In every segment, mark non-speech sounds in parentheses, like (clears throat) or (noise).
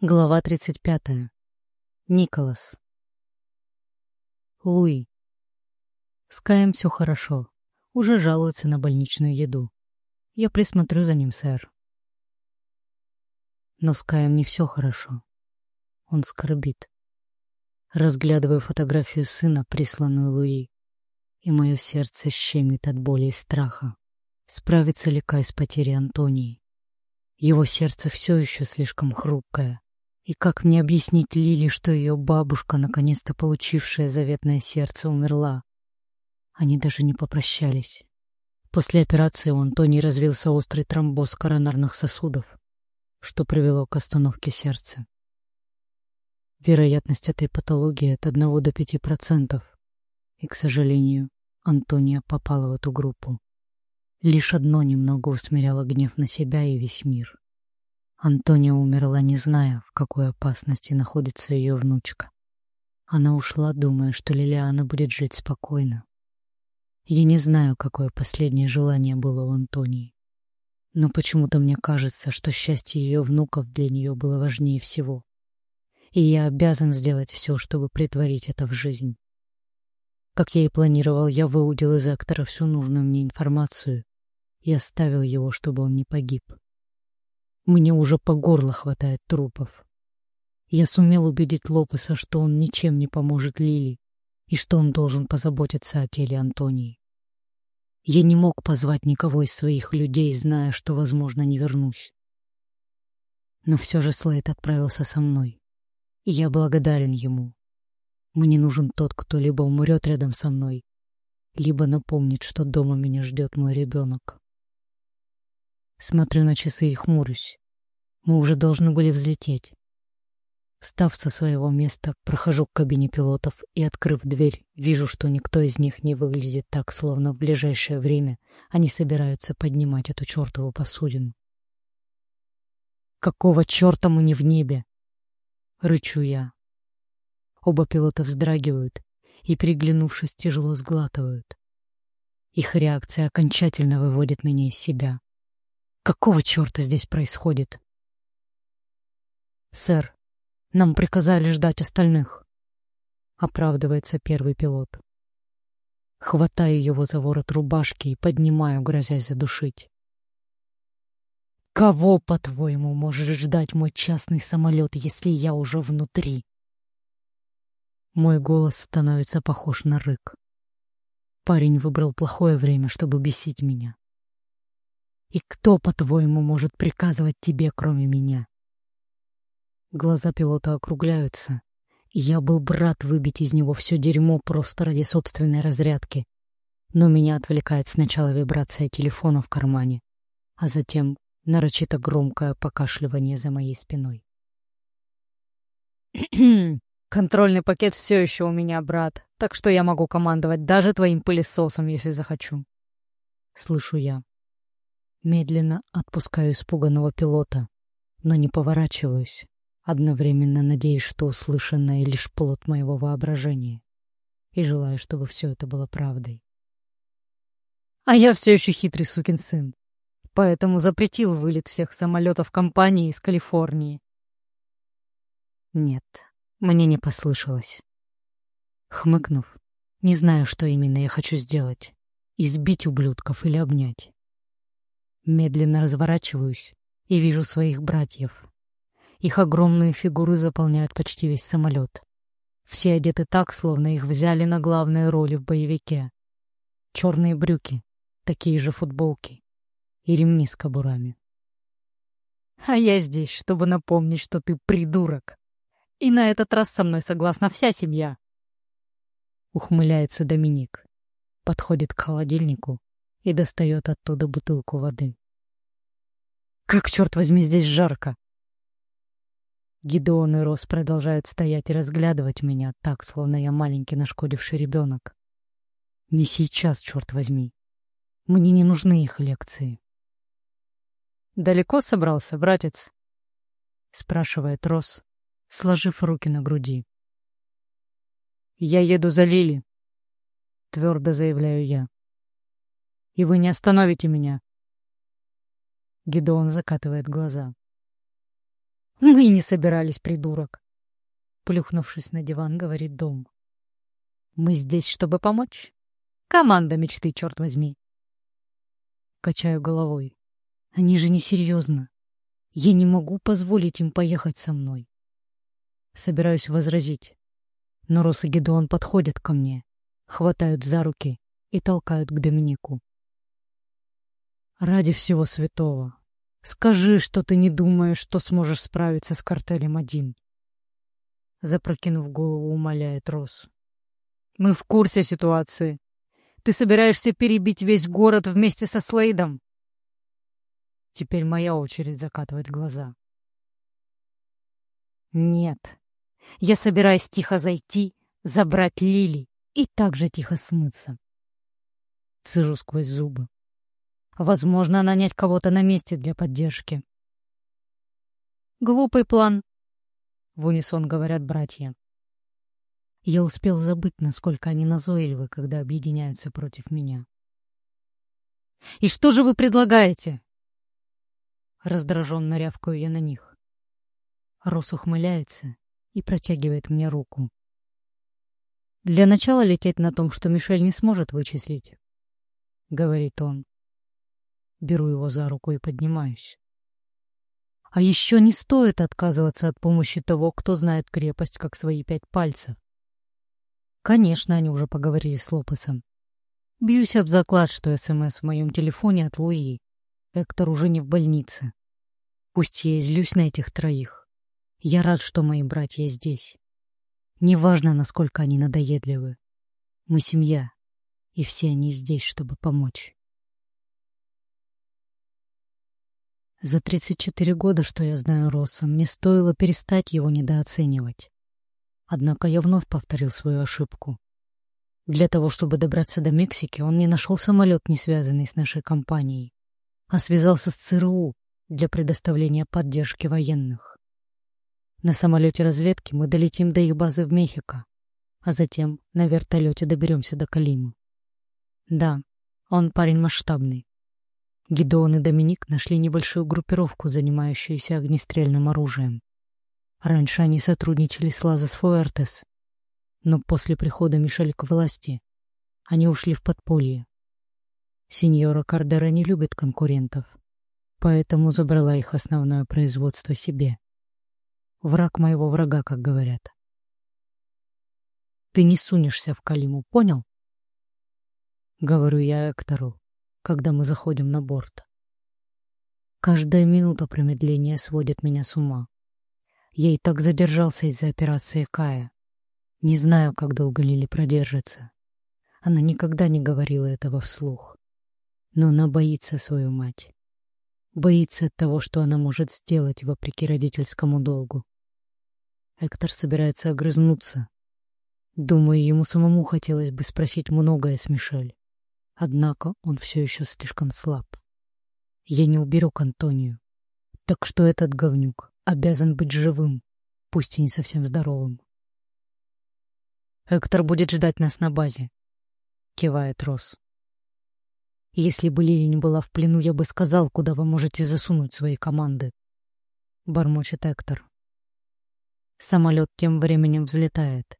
Глава 35. Николас. Луи. С Каем все хорошо. Уже жалуется на больничную еду. Я присмотрю за ним, сэр. Но с Каем не все хорошо. Он скорбит. Разглядываю фотографию сына, присланную Луи, и мое сердце щемит от боли и страха. Справится ли Кай с потерей Антонии? Его сердце все еще слишком хрупкое. И как мне объяснить Лили, что ее бабушка, наконец-то получившая заветное сердце, умерла? Они даже не попрощались. После операции у Антонии развился острый тромбоз коронарных сосудов, что привело к остановке сердца. Вероятность этой патологии от 1 до 5%. И, к сожалению, Антония попала в эту группу. Лишь одно немного усмиряло гнев на себя и весь мир. Антония умерла, не зная, в какой опасности находится ее внучка. Она ушла, думая, что Лилиана будет жить спокойно. Я не знаю, какое последнее желание было у Антонии. Но почему-то мне кажется, что счастье ее внуков для нее было важнее всего. И я обязан сделать все, чтобы притворить это в жизнь. Как я и планировал, я выудил из актора всю нужную мне информацию и оставил его, чтобы он не погиб. Мне уже по горло хватает трупов. Я сумел убедить Лопеса, что он ничем не поможет Лили и что он должен позаботиться о теле Антонии. Я не мог позвать никого из своих людей, зная, что, возможно, не вернусь. Но все же Слейд отправился со мной, и я благодарен ему. Мне нужен тот, кто либо умрет рядом со мной, либо напомнит, что дома меня ждет мой ребенок. Смотрю на часы и хмурюсь. Мы уже должны были взлететь. Встав со своего места, прохожу к кабине пилотов и, открыв дверь, вижу, что никто из них не выглядит так, словно в ближайшее время они собираются поднимать эту чертову посудину. «Какого черта мы не в небе?» — рычу я. Оба пилота вздрагивают и, приглянувшись, тяжело сглатывают. Их реакция окончательно выводит меня из себя. Какого черта здесь происходит? Сэр, нам приказали ждать остальных. Оправдывается первый пилот. Хватаю его за ворот рубашки и поднимаю, грозясь задушить. Кого, по-твоему, может ждать мой частный самолет, если я уже внутри? Мой голос становится похож на рык. Парень выбрал плохое время, чтобы бесить меня. И кто, по-твоему, может приказывать тебе, кроме меня? Глаза пилота округляются. Я был брат выбить из него все дерьмо просто ради собственной разрядки. Но меня отвлекает сначала вибрация телефона в кармане, а затем нарочито громкое покашливание за моей спиной. (clears throat) «Контрольный пакет все еще у меня, брат, так что я могу командовать даже твоим пылесосом, если захочу». Слышу я. Медленно отпускаю испуганного пилота, но не поворачиваюсь, одновременно надеясь, что услышанное лишь плод моего воображения, и желаю, чтобы все это было правдой. А я все еще хитрый сукин сын, поэтому запретил вылет всех самолетов компании из Калифорнии. Нет, мне не послышалось. Хмыкнув, не знаю, что именно я хочу сделать — избить ублюдков или обнять. Медленно разворачиваюсь и вижу своих братьев. Их огромные фигуры заполняют почти весь самолет. Все одеты так, словно их взяли на главные роли в боевике. Черные брюки, такие же футболки и ремни с кобурами. А я здесь, чтобы напомнить, что ты придурок. И на этот раз со мной согласна вся семья. Ухмыляется Доминик. Подходит к холодильнику и достает оттуда бутылку воды. «Как, черт возьми, здесь жарко!» Гидеон и Рос продолжают стоять и разглядывать меня так, словно я маленький нашкодивший ребенок. Не сейчас, черт возьми. Мне не нужны их лекции. «Далеко собрался, братец?» — спрашивает Рос, сложив руки на груди. «Я еду за Лили», — твердо заявляю я и вы не остановите меня. Гидеон закатывает глаза. Мы не собирались, придурок. Плюхнувшись на диван, говорит Дом. Мы здесь, чтобы помочь. Команда мечты, черт возьми. Качаю головой. Они же несерьезно. Я не могу позволить им поехать со мной. Собираюсь возразить. Но Рос и Гедеон подходят ко мне, хватают за руки и толкают к Доминику. Ради всего святого, скажи, что ты не думаешь, что сможешь справиться с картелем один. Запрокинув голову, умоляет Рос. Мы в курсе ситуации. Ты собираешься перебить весь город вместе со Слейдом? Теперь моя очередь закатывать глаза. Нет. Я собираюсь тихо зайти, забрать Лили и также тихо смыться. Цежу сквозь зубы. Возможно, нанять кого-то на месте для поддержки. Глупый план, в унисон говорят братья. Я успел забыть, насколько они назойливы, когда объединяются против меня. «И что же вы предлагаете?» Раздраженно рявкаю я на них. Рос ухмыляется и протягивает мне руку. «Для начала лететь на том, что Мишель не сможет вычислить», — говорит он. Беру его за руку и поднимаюсь. А еще не стоит отказываться от помощи того, кто знает крепость, как свои пять пальцев. Конечно, они уже поговорили с Лопесом. Бьюсь об заклад, что СМС в моем телефоне от Луи. Эктор уже не в больнице. Пусть я излюсь на этих троих. Я рад, что мои братья здесь. Неважно, насколько они надоедливы. Мы семья, и все они здесь, чтобы помочь. За 34 года, что я знаю Росса, мне стоило перестать его недооценивать. Однако я вновь повторил свою ошибку. Для того, чтобы добраться до Мексики, он не нашел самолет, не связанный с нашей компанией, а связался с ЦРУ для предоставления поддержки военных. На самолете разведки мы долетим до их базы в Мехико, а затем на вертолете доберемся до Калимы. Да, он парень масштабный. Гидеон и Доминик нашли небольшую группировку, занимающуюся огнестрельным оружием. Раньше они сотрудничали с Лазос Фуэртес, но после прихода Мишель к власти они ушли в подполье. Сеньора Кардера не любит конкурентов, поэтому забрала их основное производство себе. Враг моего врага, как говорят. Ты не сунешься в Калиму, понял? Говорю я Эктору, когда мы заходим на борт. Каждая минута промедления сводит меня с ума. Я и так задержался из-за операции Кая. Не знаю, как долго Лили продержится. Она никогда не говорила этого вслух. Но она боится свою мать. Боится того, что она может сделать вопреки родительскому долгу. Эктор собирается огрызнуться. Думаю, ему самому хотелось бы спросить многое с Мишель. Однако он все еще слишком слаб. Я не уберег Антонию. Так что этот говнюк обязан быть живым, пусть и не совсем здоровым. «Эктор будет ждать нас на базе», — кивает Рос. «Если бы Лили не была в плену, я бы сказал, куда вы можете засунуть свои команды», — бормочет Эктор. Самолет тем временем взлетает.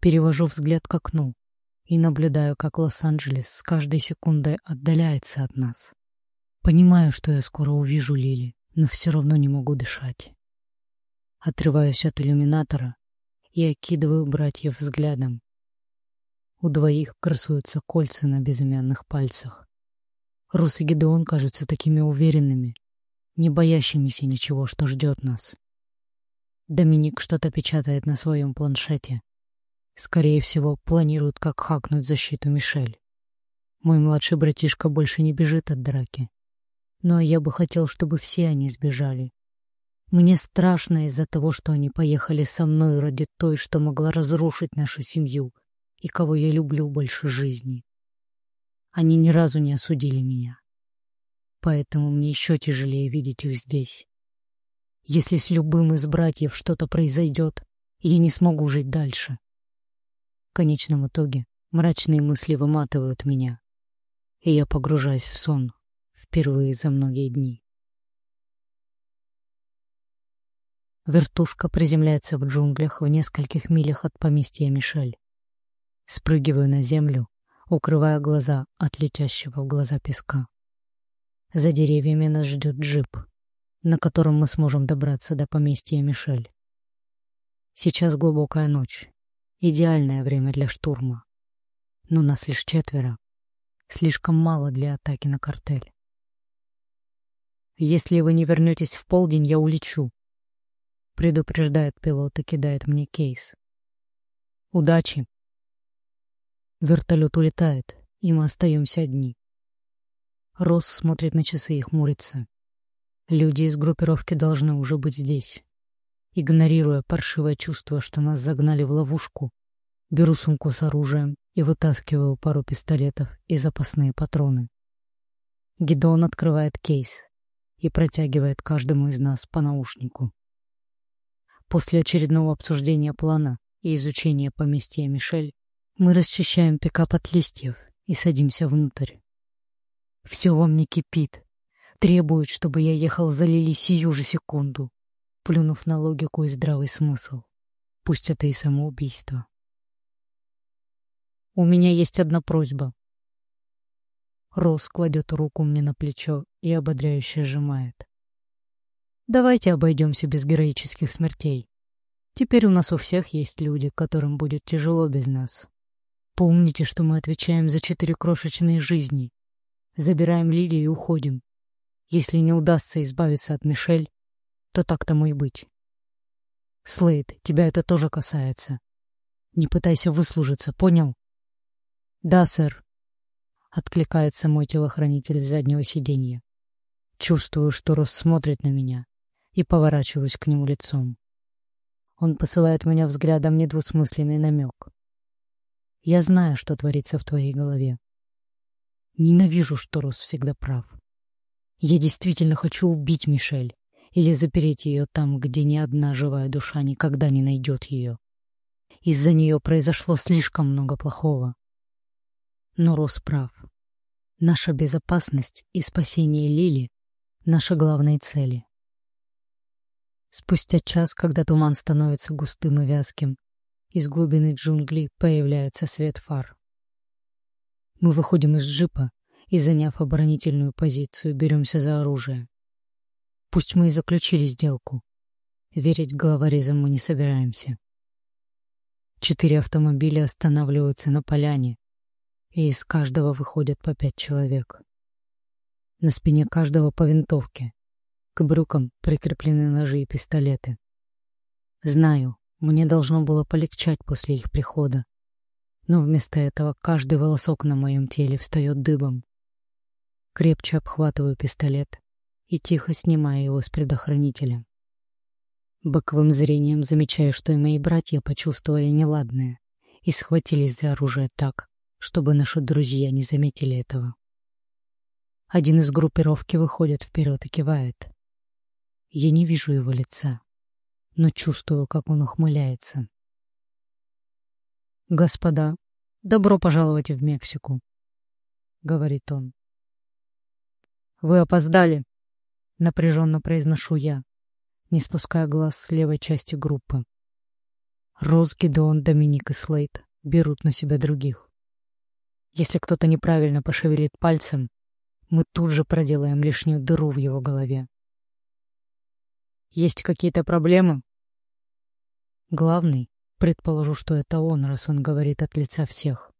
Перевожу взгляд к окну и наблюдаю, как Лос-Анджелес с каждой секундой отдаляется от нас. Понимаю, что я скоро увижу Лили но все равно не могу дышать. Отрываюсь от иллюминатора и окидываю братьев взглядом. У двоих красуются кольца на безымянных пальцах. Рус и Гедеон кажутся такими уверенными, не боящимися ничего, что ждет нас. Доминик что-то печатает на своем планшете. Скорее всего, планирует, как хакнуть защиту Мишель. Мой младший братишка больше не бежит от драки. Но я бы хотел, чтобы все они сбежали. Мне страшно из-за того, что они поехали со мной ради той, что могла разрушить нашу семью и кого я люблю больше жизни. Они ни разу не осудили меня. Поэтому мне еще тяжелее видеть их здесь. Если с любым из братьев что-то произойдет, я не смогу жить дальше. Конечном итоге мрачные мысли выматывают меня, и я погружаюсь в сон впервые за многие дни. Вертушка приземляется в джунглях в нескольких милях от поместья Мишель. Спрыгиваю на землю, укрывая глаза от летящего в глаза песка. За деревьями нас ждет джип, на котором мы сможем добраться до поместья Мишель. Сейчас глубокая ночь. Идеальное время для штурма. Но нас лишь четверо. Слишком мало для атаки на картель. Если вы не вернетесь в полдень, я улечу, предупреждает пилот и кидает мне кейс. Удачи. Вертолет улетает, и мы остаемся одни. Росс смотрит на часы и хмурится. Люди из группировки должны уже быть здесь. Игнорируя паршивое чувство, что нас загнали в ловушку, беру сумку с оружием и вытаскиваю пару пистолетов и запасные патроны. Гидон открывает кейс и протягивает каждому из нас по наушнику. После очередного обсуждения плана и изучения поместья Мишель, мы расчищаем пикап от листьев и садимся внутрь. Все во мне кипит. Требует, чтобы я ехал за Лили сию же секунду, плюнув на логику и здравый смысл. Пусть это и самоубийство. У меня есть одна просьба. Рос кладет руку мне на плечо и ободряюще сжимает. Давайте обойдемся без героических смертей. Теперь у нас у всех есть люди, которым будет тяжело без нас. Помните, что мы отвечаем за четыре крошечные жизни. Забираем Лили и уходим. Если не удастся избавиться от Мишель, то так тому и быть. Слейд, тебя это тоже касается. Не пытайся выслужиться, понял? Да, сэр. Откликается мой телохранитель с заднего сиденья. Чувствую, что Рос смотрит на меня и поворачиваюсь к нему лицом. Он посылает меня взглядом недвусмысленный намек. Я знаю, что творится в твоей голове. Ненавижу, что Рос всегда прав. Я действительно хочу убить Мишель или запереть ее там, где ни одна живая душа никогда не найдет ее. Из-за нее произошло слишком много плохого. Но Рос прав. Наша безопасность и спасение Лили — наши главные цели. Спустя час, когда туман становится густым и вязким, из глубины джунглей появляется свет фар. Мы выходим из джипа и, заняв оборонительную позицию, беремся за оружие. Пусть мы и заключили сделку. Верить головорезам мы не собираемся. Четыре автомобиля останавливаются на поляне, и из каждого выходят по пять человек. На спине каждого по винтовке, к брюкам прикреплены ножи и пистолеты. Знаю, мне должно было полегчать после их прихода. Но вместо этого каждый волосок на моем теле встает дыбом. Крепче обхватываю пистолет и тихо снимаю его с предохранителя. Боковым зрением замечаю, что и мои братья почувствовали неладное и схватились за оружие так, чтобы наши друзья не заметили этого. Один из группировки выходит вперед и кивает. Я не вижу его лица, но чувствую, как он ухмыляется. «Господа, добро пожаловать в Мексику», — говорит он. «Вы опоздали», — напряженно произношу я, не спуская глаз с левой части группы. Роз, Гедеон, Доминик и Слейд берут на себя других. Если кто-то неправильно пошевелит пальцем, мы тут же проделаем лишнюю дыру в его голове. Есть какие-то проблемы? Главный, предположу, что это он, раз он говорит от лица всех,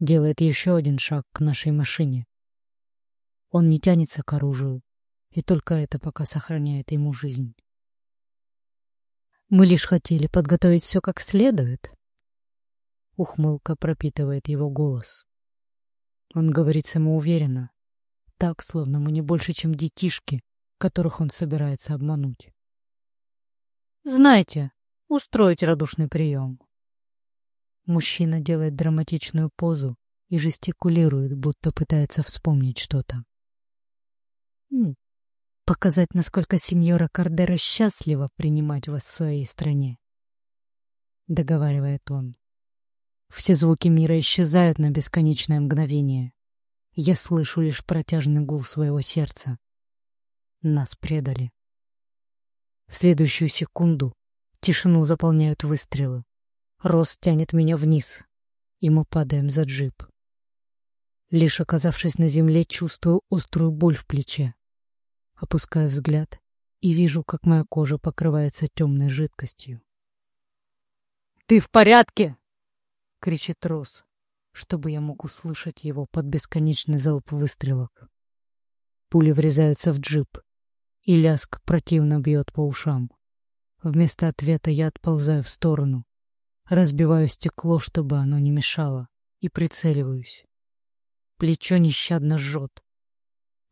делает еще один шаг к нашей машине. Он не тянется к оружию, и только это пока сохраняет ему жизнь. Мы лишь хотели подготовить все как следует. Ухмылка пропитывает его голос. Он говорит самоуверенно, так, словно мы не больше, чем детишки, которых он собирается обмануть. Знаете, устроить радушный прием. Мужчина делает драматичную позу и жестикулирует, будто пытается вспомнить что-то. Показать, насколько сеньора Кардера счастлива принимать вас в своей стране. Договаривает он. Все звуки мира исчезают на бесконечное мгновение. Я слышу лишь протяжный гул своего сердца. Нас предали. В следующую секунду тишину заполняют выстрелы. Рост тянет меня вниз, и мы падаем за джип. Лишь оказавшись на земле, чувствую острую боль в плече. Опускаю взгляд и вижу, как моя кожа покрывается темной жидкостью. «Ты в порядке?» — кричит Рос, чтобы я мог услышать его под бесконечный залп выстрелов. Пули врезаются в джип, и ляск противно бьет по ушам. Вместо ответа я отползаю в сторону, разбиваю стекло, чтобы оно не мешало, и прицеливаюсь. Плечо нещадно жжет.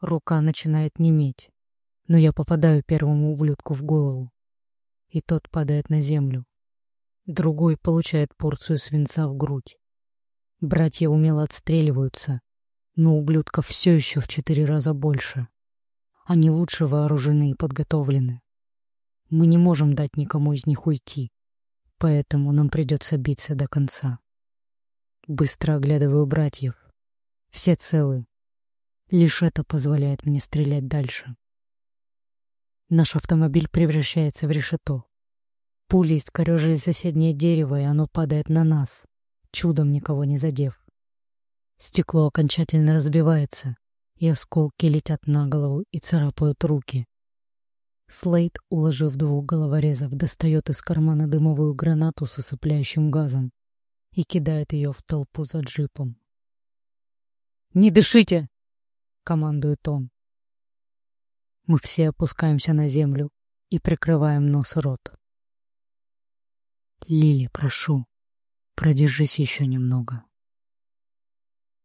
Рука начинает неметь, но я попадаю первому ублюдку в голову, и тот падает на землю. Другой получает порцию свинца в грудь. Братья умело отстреливаются, но ублюдков все еще в четыре раза больше. Они лучше вооружены и подготовлены. Мы не можем дать никому из них уйти, поэтому нам придется биться до конца. Быстро оглядываю братьев. Все целы. Лишь это позволяет мне стрелять дальше. Наш автомобиль превращается в решето. Пули искорежили соседнее дерево, и оно падает на нас, чудом никого не задев. Стекло окончательно разбивается, и осколки летят на голову и царапают руки. Слейд, уложив двух головорезов, достает из кармана дымовую гранату с усыпляющим газом и кидает ее в толпу за джипом. «Не дышите!» — командует он. Мы все опускаемся на землю и прикрываем нос и рот. Лили, прошу, продержись еще немного.